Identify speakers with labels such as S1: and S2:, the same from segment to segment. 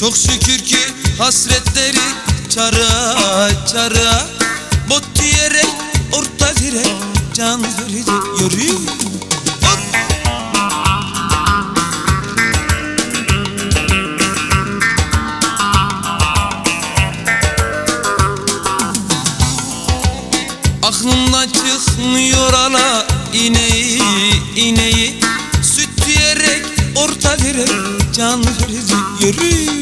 S1: Çok şükür ki hasretleri çara çara Bot diyerek orta direk can verdi yürü Hop! Aklımdan çıkmıyor ala ineği ineği. Süt diyerek orta direk can verdi yürü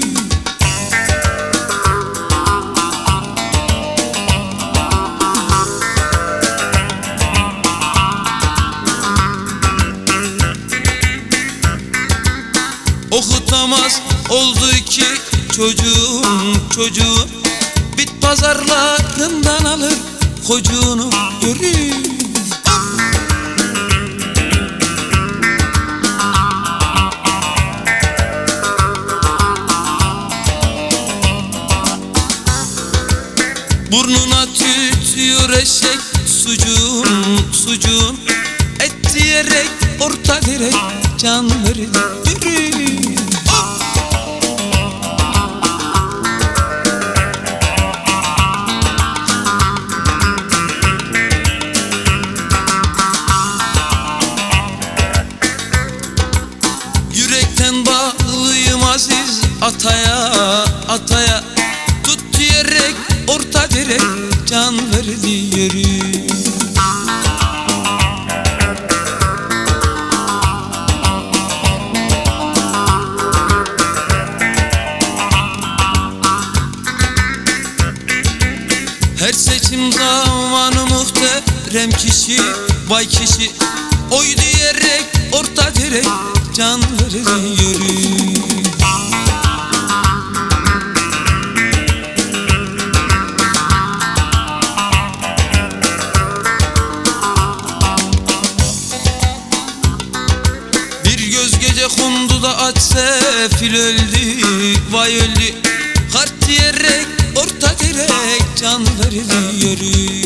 S1: Okutamaz oldu ki çocuğum çocuğum Bit pazarlarından alır kocuğunu yürü Burnuna tütüyor eşek sucuğum sucuğum. Et diyerek orta direk can yürü Hop! Yürekten bağlıyım aziz ataya ataya Tut diyerek orta direk can verdi yürü muhterem kişi Vay kişi. Oy diyerek orta direk can verdi yürü Bir göz gece kondu da aç sefil öldü. Vay öldü. Kart diyerek orta direk can verdi yürü